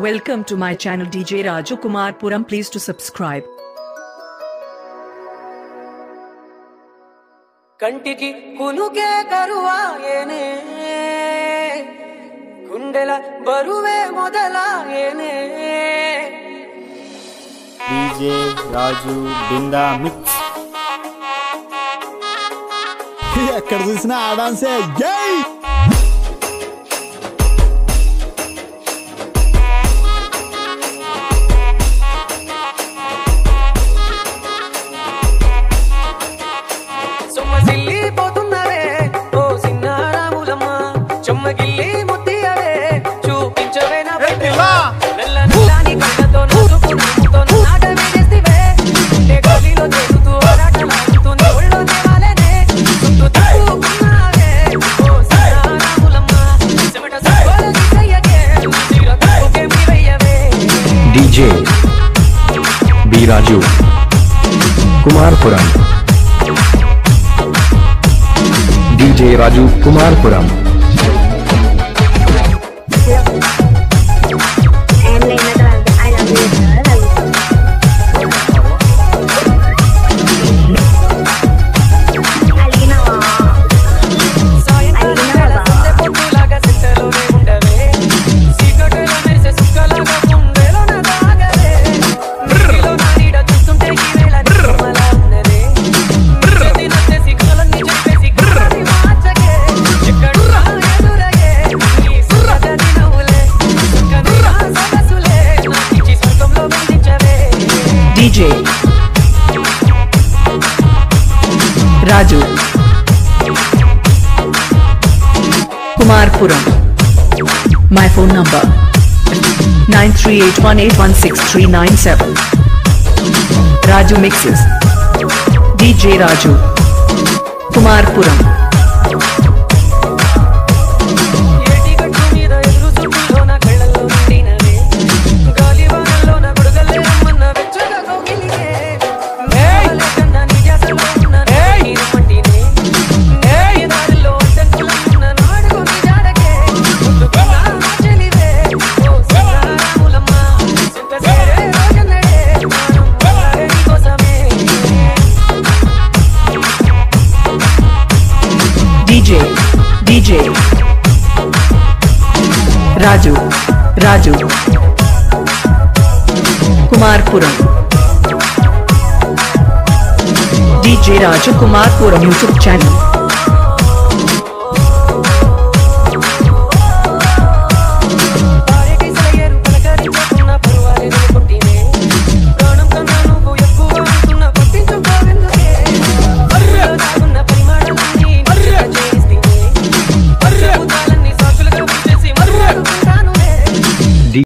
Welcome to my channel DJ Raju Kumar Puram. Please to subscribe. కంటికి కునుకే Kundela baruve modala మొదలాయనే DJ Raju Binda Mix Y es que dice nada. Yeah. DJ B Raju Kumarapuram. DJ Raju Kumarapuram. DJ Raju Kumarapuram my phone number 9381816397 Raju mixes DJ Raju Kumarapuram DJ. Raju Raju. Kumarapuram. DJ Raju Kumarapuram YouTube channel.